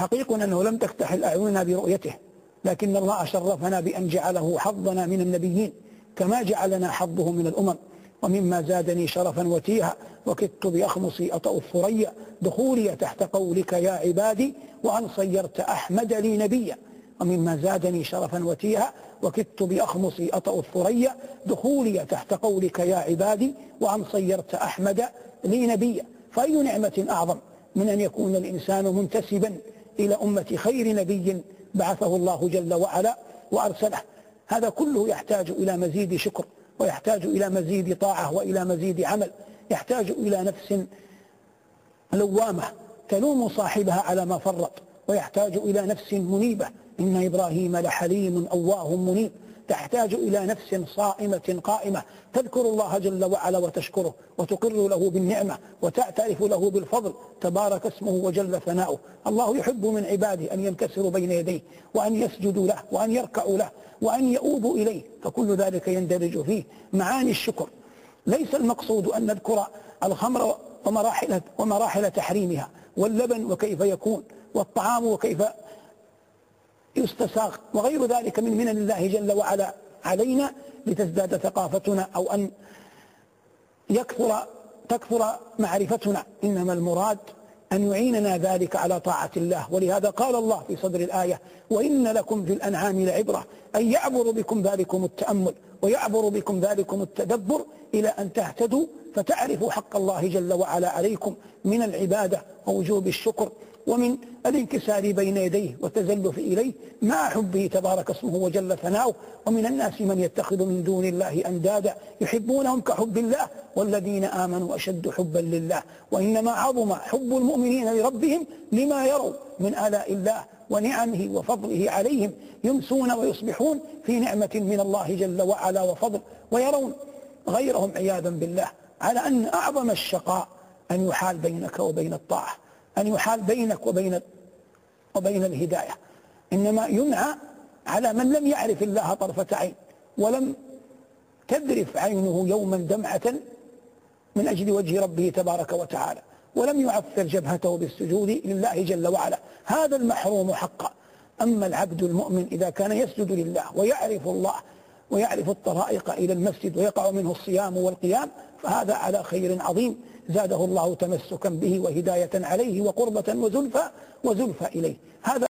حقيق أنه لم تفتح أعيننا برؤيته لكن الله شرفنا بأن جعله حظنا من النبيين كما جعلنا حظه من الأمم. ومما زادني شرفا وتيها وكدت بأخمصي أطأ الثريا دخولي تحت قولك يا عبادي وأن صيرت أحمد لي نبيا. ومما زادني شرفا وتيها وكدت بأخمصي أطأ الثريا دخولي تحت قولك يا عبادي وأن صيرت أحمد لي نبيا. فأي نعمة أعظم من أن يكون الإنسان منتسبا إلى أمة خير نبي بعثه الله جل وعلا وأرسله. هذا كله يحتاج إلى مزيد شكر ويحتاج إلى مزيد طاعة وإلى مزيد عمل. يحتاج إلى نفس لوامة تلوم صاحبها على ما فرط ويحتاج إلى نفس منيبة. إن إبراهيم لحليم أواه منيب. تحتاج إلى نفس صائمة قائمة. تذكر الله جل وعلا وتشكره وتقر له بالنعمة وتعترف له بالفضل. تبارك اسمه وجل ثناؤه. الله يحب من عباده أن ينكسروا بين يديه وأن يسجدوا له وأن يركعوا له وأن يؤوبوا إليه. فكل ذلك يندرج فيه معاني الشكر. ليس المقصود أن نذكر الخمر ومراحل, ومراحل تحريمها واللبن وكيف يكون والطعام وكيف يستساغ وغير ذلك من منن الله جل وعلا علينا لتزداد ثقافتنا أو أن يكثر تكثر معرفتنا. إنما المراد أن يعيننا ذلك على طاعة الله. ولهذا قال الله في صدر الآية وإن لكم في الأنعام لعبرة أن يعبر بكم ذلكم التأمل ويعبر بكم ذلكم التدبر إلى أن تهتدوا فتعرفوا حق الله جل وعلا عليكم من العبادة ووجوب الشكر ومن الانكسار بين يديه والتزلف إليه. مع حبه تبارك اسمه وجل ثناؤه. ومن الناس من يتخذ من دون الله أندادا يحبونهم كحب الله والذين آمنوا أشد حبا لله. وإنما عظم حب المؤمنين لربهم لما يروا من آلاء الله ونعمه وفضله عليهم يمسون ويصبحون في نعمة من الله جل وعلا وفضل. ويرون غيرهم عياذا بالله. على أن أعظم الشقاء أن يحال بينك وبين الطاعة أن يحال بينك وبين وبين الهداية. إنما ينعى على من لم يعرف الله طرفة عين ولم تذرف عينه يوما دمعة من أجل وجه ربه تبارك وتعالى ولم يعفر جبهته بالسجود لله جل وعلا. هذا المحروم حقا. أما العبد المؤمن إذا كان يسجد لله ويعرف الله ويعرف الطرائق إلى المسجد ويقع منه الصيام والقيام فهذا على خير عظيم. زاده الله تمسكا به وهداية عليه وقربة وزلفى وزلفى إليه. هذا